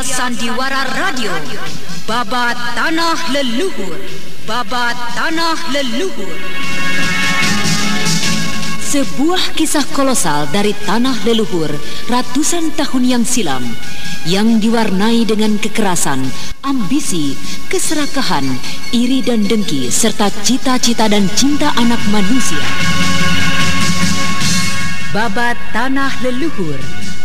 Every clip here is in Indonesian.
Serial Sandiwara Radio. Babat Tanah Leluhur. Babat Tanah Leluhur. Sebuah kisah kolosal dari tanah leluhur ratusan tahun yang silam yang diwarnai dengan kekerasan, ambisi, keserakahan, iri dan dengki serta cita-cita dan cinta anak manusia. Babat Tanah Leluhur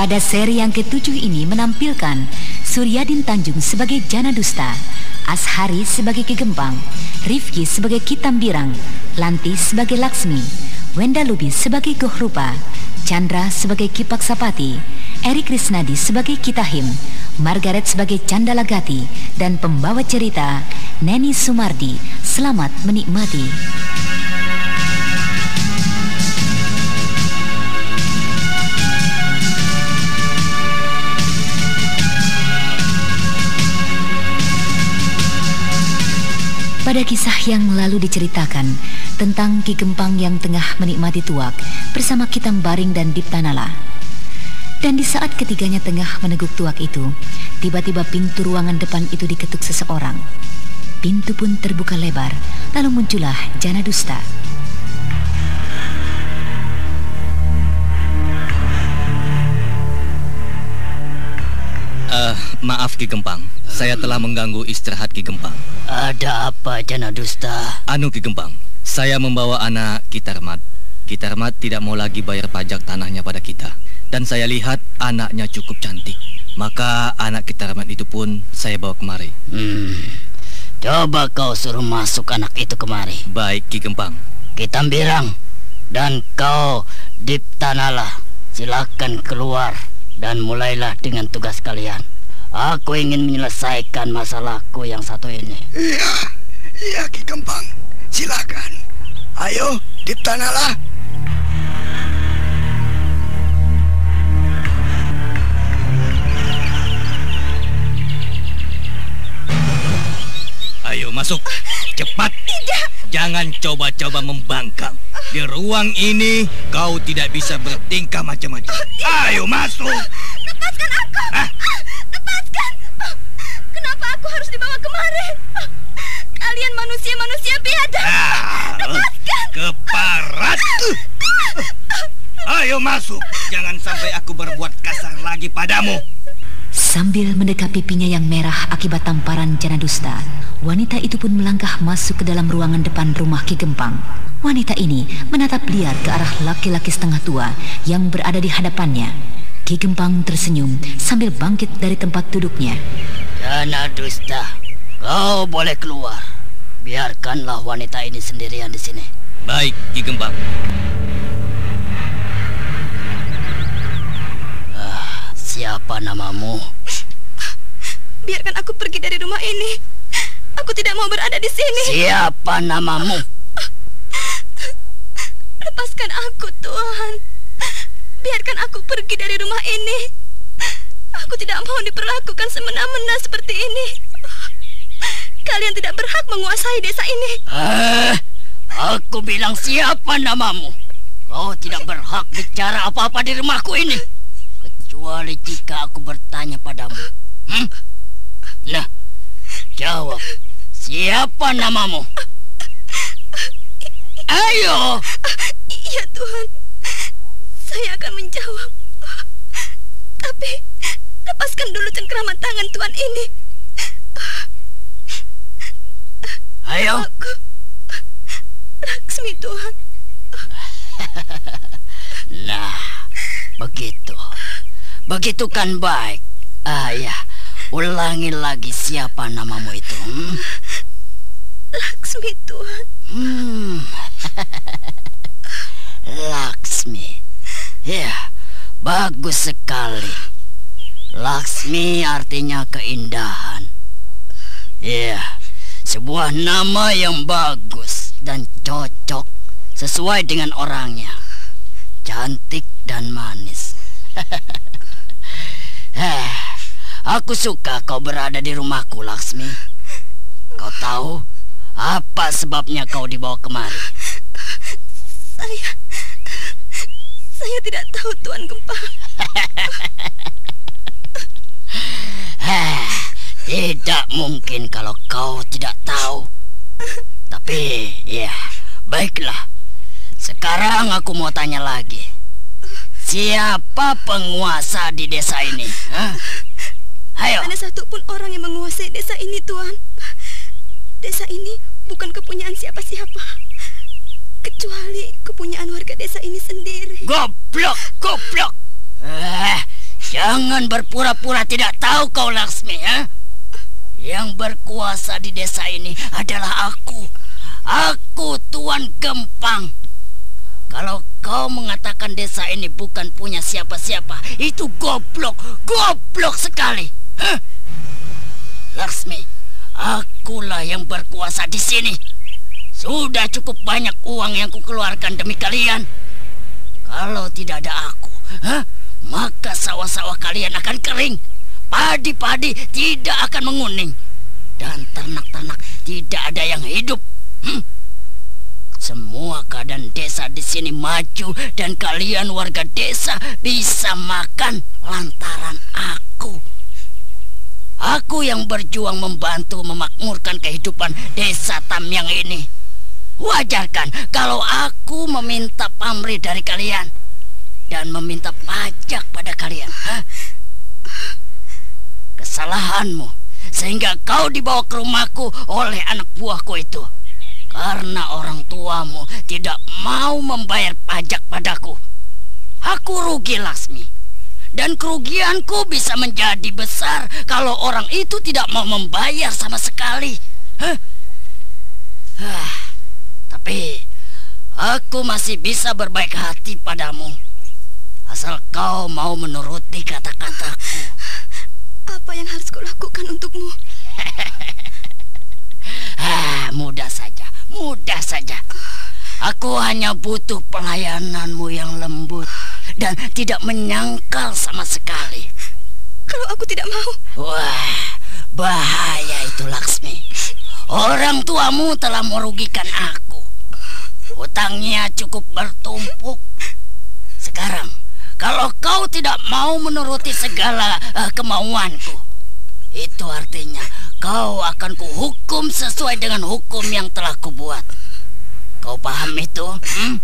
Pada seri yang ketujuh ini menampilkan Suryadin Tanjung sebagai Jana Dusta, Ashari sebagai Kegempang, Rifki sebagai Kitambirang, Lanti sebagai Laksmi, Wenda Lubis sebagai Gohrupa, Chandra sebagai Kipak Sapati, Eri Krisnadi sebagai Kitahim, Margaret sebagai Candalagati, dan pembawa cerita Neni Sumardi. Selamat menikmati. Pada kisah yang lalu diceritakan tentang Ki Gempang yang tengah menikmati tuak bersama Kitam Baring dan Diptanala. Dan di saat ketiganya tengah meneguk tuak itu, tiba-tiba pintu ruangan depan itu diketuk seseorang. Pintu pun terbuka lebar, lalu muncullah Jana Dusta. Uh, maaf Ki Gempang, saya telah mengganggu istirahat Ki Gempang. Ada apa Jana Dusta? Anu Ki Gempang, saya membawa anak Kitarmat. Kitarmat tidak mau lagi bayar pajak tanahnya pada kita. Dan saya lihat anaknya cukup cantik. Maka anak Kitarmat itu pun saya bawa kemari. Hmm. Coba kau suruh masuk anak itu kemari. Baik Ki Gempang. Kitambirang dan kau Diptanala, silakan keluar dan mulailah dengan tugas kalian. Aku ingin menyelesaikan masalahku yang satu ini. Iya, iya Ki Kempang. Silakan. Ayo, Diptanala. Ayo masuk, cepat. Tidak. Jangan coba-coba membangkang. Di ruang ini kau tidak bisa bertingkah macam-macam. Ayo masuk. Lepaskan aku. Ah. Kenapa aku harus dibawa kemari? Kalian manusia-manusia biadab. Ah, Lepaskan. keparat. Ayo masuk. Jangan sampai aku berbuat kasar lagi padamu. Sambil mendekap pipinya yang merah akibat tamparan Jana Dusta, wanita itu pun melangkah masuk ke dalam ruangan depan rumah Ki Gempang. Wanita ini menatap liar ke arah laki-laki setengah tua yang berada di hadapannya. Ki Gempang tersenyum sambil bangkit dari tempat duduknya. Jana Dusta, kau boleh keluar. Biarkanlah wanita ini sendirian di sini. Baik, Ki Gempang. Siapa namamu? Biarkan aku pergi dari rumah ini. Aku tidak mau berada di sini. Siapa namamu? Lepaskan aku, Tuhan. Biarkan aku pergi dari rumah ini. Aku tidak mau diperlakukan semena-mena seperti ini. Kalian tidak berhak menguasai desa ini. Eh, aku bilang siapa namamu? Kau tidak berhak bicara apa-apa di rumahku ini. Kecuali jika aku bertanya padamu. Hmm? Nah, jawab. Siapa namamu? Ayo. Iya, Tuhan. Saya akan menjawab. Tapi, lepaskan dulu cengkraman tangan Tuhan ini. Ayo. Aku, Laksmi Tuhan. Nah, begitu. Begitu kan baik. Ah ya, ulangi lagi siapa namamu itu. Hmm? Laksmi Tuhan. Hmm. Ya, bagus sekali. Laksmi artinya keindahan. Ya, sebuah nama yang bagus dan cocok sesuai dengan orangnya. Cantik dan manis. Eh, aku suka kau berada di rumahku, Laksmi. Kau tahu apa sebabnya kau dibawa kemari? Saya... Saya tidak tahu, Tuan Gempang. Eh, tidak mungkin kalau kau tidak tahu. Tapi, ya, baiklah. Sekarang aku mau tanya lagi. Siapa penguasa di desa ini? Hah? Ayo. Ada satu pun orang yang menguasai desa ini, Tuan. Desa ini bukan kepunyaan siapa-siapa. Kecuali kepunyaan warga desa ini sendiri. Goblok, goblok. Eh, jangan berpura-pura tidak tahu kau Laksmi, ya. Yang berkuasa di desa ini adalah aku. Aku Tuan Gempang. Kalau kau mengatakan desa ini bukan punya siapa-siapa, itu goblok, goblok sekali. Huh? Laksmi, akulah yang berkuasa di sini. Sudah cukup banyak uang yang kukeluarkan demi kalian. Kalau tidak ada aku, huh? maka sawah-sawah kalian akan kering. Padi-padi tidak akan menguning. Dan ternak-ternak tidak ada yang hidup. Hmm. Semua keadaan desa di sini maju dan kalian warga desa bisa makan lantaran aku. Aku yang berjuang membantu memakmurkan kehidupan desa Tamyang ini. Wajarkan kalau aku meminta pamrih dari kalian dan meminta pajak pada kalian. Hah? Kesalahanmu sehingga kau dibawa ke rumahku oleh anak buahku itu. Karena orang tuamu tidak mau membayar pajak padaku. Aku rugi, Lasmi. Dan kerugianku bisa menjadi besar kalau orang itu tidak mau membayar sama sekali. Huh? Ah, tapi aku masih bisa berbaik hati padamu. Asal kau mau menuruti kata-kataku. Apa yang harus kulakukan untukmu? ah, mudah saja. Mudah saja. Aku hanya butuh pelayananmu yang lembut dan tidak menyangkal sama sekali. Kalau aku tidak mau. Wah, bahaya itu Laksmi. Orang tuamu telah merugikan aku. Hutangnya cukup bertumpuk. Sekarang, kalau kau tidak mau menuruti segala uh, kemauanku, itu artinya kau akan kuhukum sesuai dengan hukum yang telah kubuat. Kau paham itu? Hmm?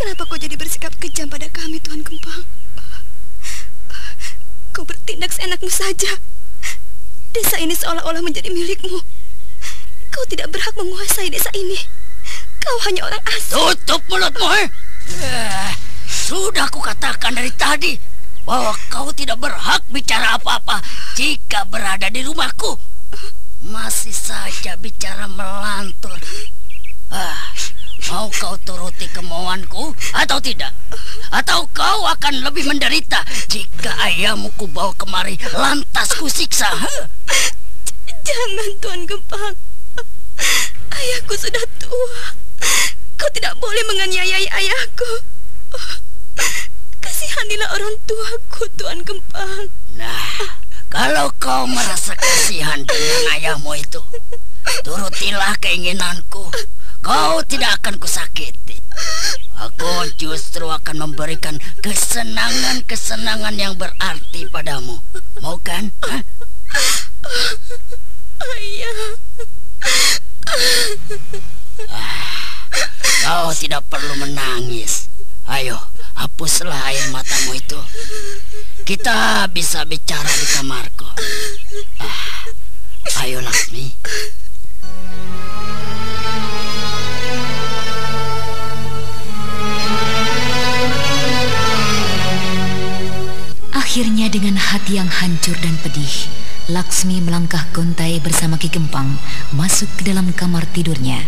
Kenapa kau jadi bersikap kejam pada kami, Tuan Kempang? Kau bertindak seenakmu saja. Desa ini seolah-olah menjadi milikmu. Kau tidak berhak menguasai desa ini. Kau hanya orang asing. Tutup mulutmu, eh? eh sudah kukatakan dari tadi bahwa kau tidak berhak bicara apa-apa jika berada di rumahku. Masih saja bicara melantur. Ah, mau kau turuti kemauanku atau tidak? Atau kau akan lebih menderita jika ayahmu ku bawa kemari lantas ku siksa? Jangan, Tuan Gempang. Ayahku sudah tua. Kau tidak boleh menganiayai ayahku. Kasihanilah orang tuaku, Tuan Gempang. Nah, kalau kau merasa kasihan dengan ayahmu itu, turutilah keinginanku. Kau tidak akan kusakiti. Aku justru akan memberikan kesenangan-kesenangan yang berarti padamu. Mau kan? Hah? Ayah. Ah, kau tidak perlu menangis. Ayo, hapuslah air matamu itu. Kita bisa bicara di kamarku. Ah, ayo Laksmi. Akhirnya dengan hati yang hancur dan pedih, Laksmi melangkah gontai bersama Ki Gempang masuk ke dalam kamar tidurnya.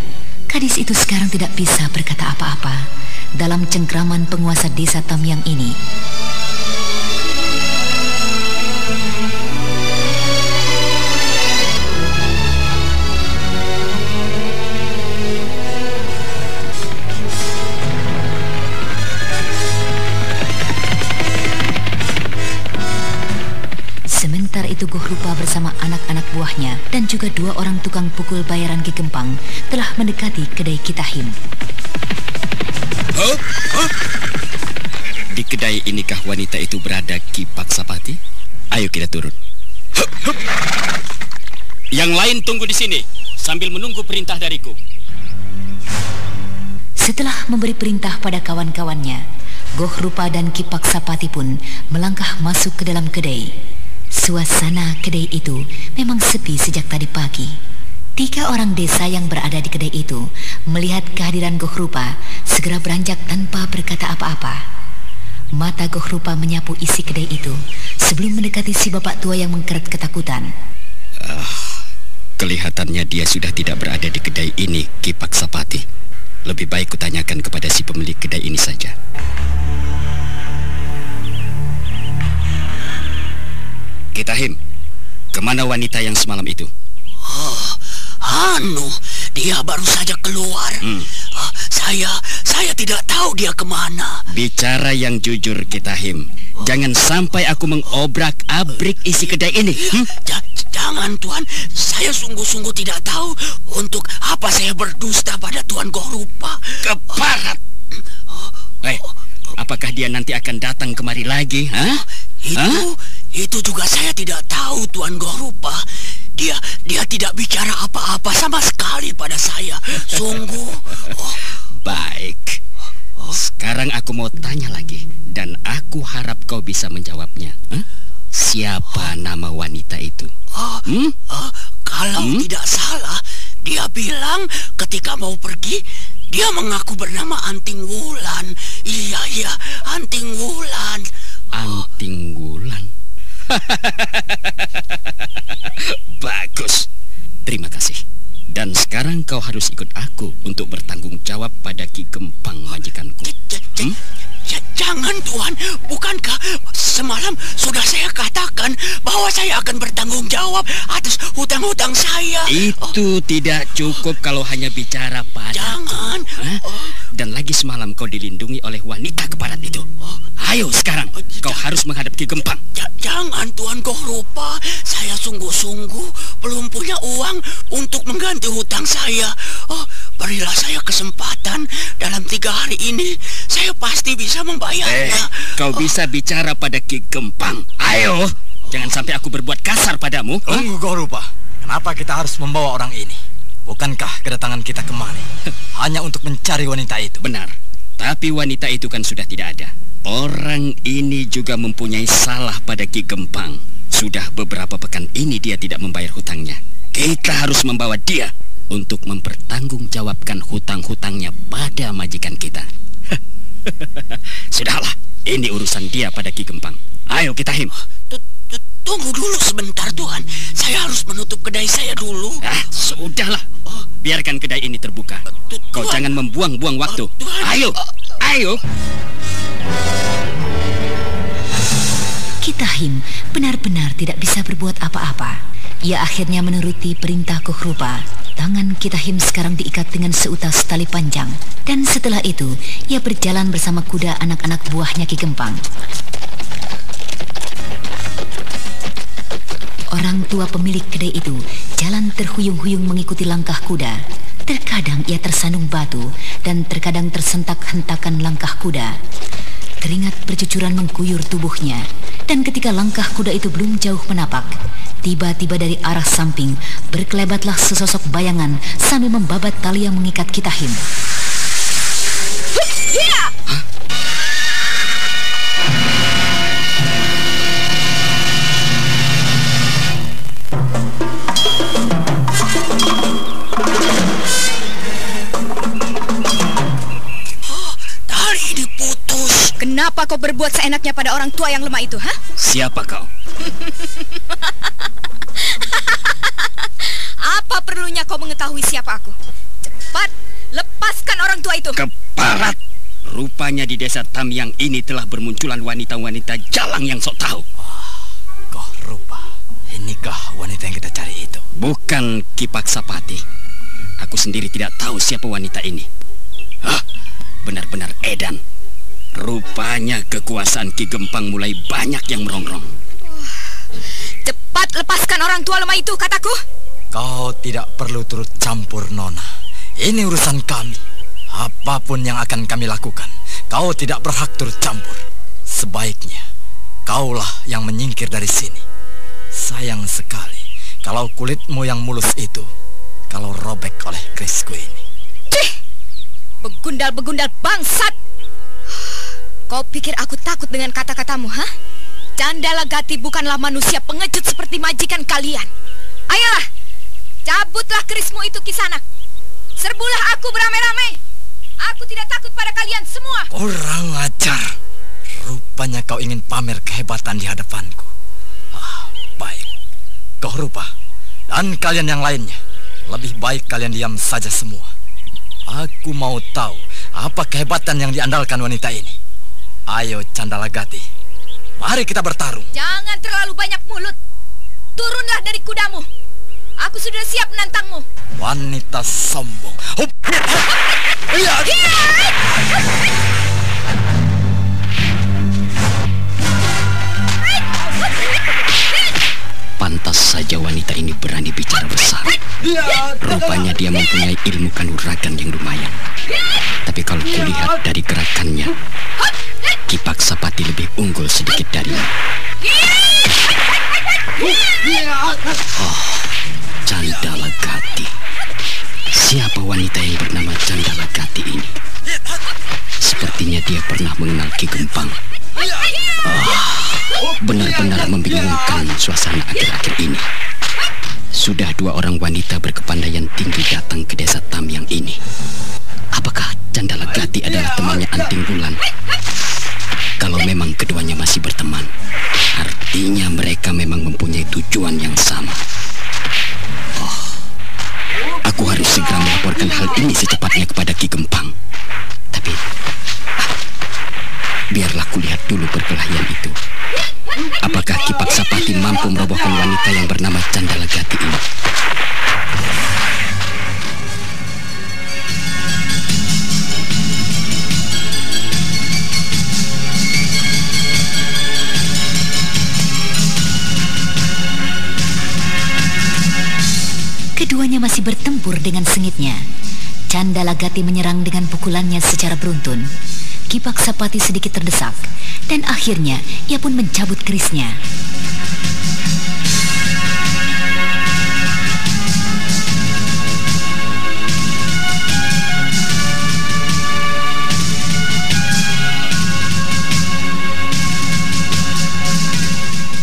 Gadis itu sekarang tidak bisa berkata apa-apa dalam cengkraman penguasa desa Tamyang ini. Goh Rupa bersama anak-anak buahnya dan juga dua orang tukang pukul bayaran Ki Gempang telah mendekati kedai Kitahim. Huh? Huh? Di kedai inikah wanita itu berada Ki Paksapati? Ayo kita turun. Hup, hup. Yang lain tunggu di sini sambil menunggu perintah dariku. Setelah memberi perintah pada kawan-kawannya, Goh Rupa dan Ki Paksapati pun melangkah masuk ke dalam kedai. Suasana kedai itu memang sepi sejak tadi pagi. Tiga orang desa yang berada di kedai itu melihat kehadiran Goh Rupa segera beranjak tanpa berkata apa-apa. Mata Goh Rupa menyapu isi kedai itu sebelum mendekati si bapak tua yang mengkeret ketakutan. Uh, kelihatannya dia sudah tidak berada di kedai ini, Ki Paksapati. Lebih baik kutanyakan kepada si pemilik kedai ini saja. Kitahim, ke mana wanita yang semalam itu? Oh, anu, dia baru saja keluar. Hmm. Uh, saya, saya tidak tahu dia ke mana. Bicara yang jujur, Kitahim. Oh. Jangan sampai aku mengobrak-abrik isi kedai ini. Hmm? Ja jangan, Tuan. Saya sungguh-sungguh tidak tahu untuk apa saya berdusta pada Tuan Gorupa. Keparat. Oh. Hei, apakah dia nanti akan datang kemari lagi? Hah? Itu... Hah? Itu juga saya tidak tahu Tuan Gorupa. Dia dia tidak bicara apa-apa sama sekali pada saya. Sungguh. Oh. Baik. Sekarang aku mau tanya lagi dan aku harap kau bisa menjawabnya. Huh? Siapa nama wanita itu? Oh, hmm? uh, kalau hmm? tidak salah, dia bilang ketika mau pergi dia mengaku bernama Anting Wulan. Iya, iya, Anting Wulan. Bagus. Terima kasih. Dan sekarang kau harus ikut aku untuk bertanggung jawab pada Ki Gempang majikanku. Hmm? Jangan Tuhan, bukankah semalam sudah saya katakan bahwa saya akan bertanggung jawab atas hutang-hutang saya? Itu oh. tidak cukup kalau hanya bicara pada. Jangan. Oh. Dan lagi semalam kau dilindungi oleh wanita keparat itu. Oh. Ayo sekarang, oh, kau harus menghadap Ki Gempang. Ja jangan Tuhan kau lupa, saya sungguh-sungguh belum punya uang untuk mengganti hutang saya. Oh, Berilah saya kesempatan dalam tiga hari ini saya pasti bisa membayarnya. Eh, kau oh. bisa bicara pada Ki Gempang. Ayo, jangan sampai aku berbuat kasar padamu. Tunggu, kau lupa. Kenapa kita harus membawa orang ini? Bukankah kedatangan kita kemari hanya untuk mencari wanita itu? Benar. Tapi wanita itu kan sudah tidak ada. Orang ini juga mempunyai salah pada Ki Gempang. Sudah beberapa pekan ini dia tidak membayar hutangnya. Kita harus membawa dia untuk mempertanggungjawabkan hutang-hutangnya pada majikan kita. Sudahlah, ini urusan dia pada Ki Gempang. Ayo kita him. Tunggu dulu sebentar Tuhan. Saya harus menutup kedai saya dulu. Ah, sudahlah. Oh. Biarkan kedai ini terbuka. Kau jangan membuang-buang waktu. Oh, ayo, ayo. Kitahim benar-benar tidak bisa berbuat apa-apa. Ia akhirnya menuruti perintah Kuhrupa Tangan Kitahim sekarang diikat dengan seutas tali panjang. Dan setelah itu, ia berjalan bersama kuda anak-anak buahnya Ki Gempang. Orang tua pemilik kedai itu jalan terhuyung-huyung mengikuti langkah kuda. Terkadang ia tersandung batu dan terkadang tersentak hentakan langkah kuda. Keringat bercucuran mengguyur tubuhnya. Dan ketika langkah kuda itu belum jauh menapak, Tiba-tiba dari arah samping berkelebatlah sesosok bayangan sambil membabat tali yang mengikat Kitahim. Kenapa kau berbuat seenaknya pada orang tua yang lemah itu, ha? Siapa kau? Apa perlunya kau mengetahui siapa aku? Cepat, Lepaskan orang tua itu. Keparat! Rupanya di desa Tamyang ini telah bermunculan wanita-wanita jalang yang sok tahu. Kau rupa. Inikah wanita yang kita cari itu? Bukan Kipak Sapati. Aku sendiri tidak tahu siapa wanita ini. Hah, benar-benar edan. Rupanya kekuasaan Ki Gempang mulai banyak yang merongrong. Cepat lepaskan orang tua lemah itu, kataku. Kau tidak perlu turut campur, Nona. Ini urusan kami. Apa pun yang akan kami lakukan, kau tidak berhak turut campur. Sebaiknya, kaulah yang menyingkir dari sini. Sayang sekali kalau kulitmu yang mulus itu, kalau robek oleh kerisku ini. Cih! Begundal-begundal bangsat! Kau pikir aku takut dengan kata-katamu, ha? Candala Gati bukanlah manusia pengecut seperti majikan kalian. Ayolah, cabutlah kerismu itu kisanak. Serbulah aku beramai-ramai. Aku tidak takut pada kalian semua. Kurang ajar. Rupanya kau ingin pamer kehebatan di hadapanku. Ah, baik. Kau rupa. Dan kalian yang lainnya. Lebih baik kalian diam saja semua. Aku mau tahu apa kehebatan yang diandalkan wanita ini. Ayo Candalagati. Mari kita bertarung. Jangan terlalu banyak mulut. Turunlah dari kudamu. Aku sudah siap menantangmu. Wanita sombong. Hup. Iya. Pantas saja wanita ini berani bicara besar. Rupanya dia mempunyai ilmu kanuragan yang lumayan. Tapi kalau kulihat dari gerakannya, Kipak Sapati lebih unggul sedikit darinya. Oh, Candala Gati. Siapa wanita yang bernama Candala Gati ini? Sepertinya dia pernah mengenal Ki Gempang. Oh, benar-benar membingungkan suasana akhir-akhir ini. Sudah dua orang wanita berkepandaian tinggi datang ke desa Tamyang ini. Temannya Anting Bulan? Kalau memang keduanya masih berteman, artinya mereka memang mempunyai tujuan yang sama. Oh, aku harus segera melaporkan hal ini secepatnya kepada Ki Gempang. Tapi, ah, biarlah kulihat dulu perkelahian itu. Apakah Kipak Sapati mampu merobohkan wanita yang bernama Candala Gati ini? Dengan sengitnya. Candalagati menyerang dengan pukulannya secara beruntun. Kipak Sapati sedikit terdesak, dan akhirnya ia pun mencabut kerisnya.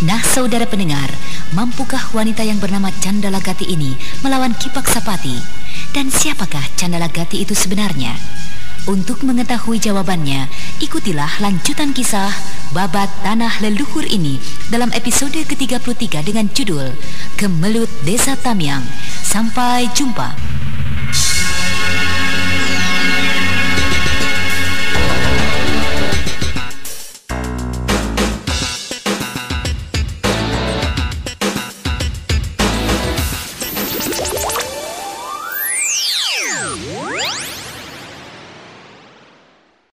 Nah, saudara pendengar, mampukah wanita yang bernama Candalagati ini melawan Kipak Sapati? Dan siapakah Candalagati itu sebenarnya? Untuk mengetahui jawabannya, ikutilah lanjutan kisah Babat Tanah Leluhur ini dalam episode ke-33 dengan judul Gemelut Desa Tamyang. Sampai jumpa.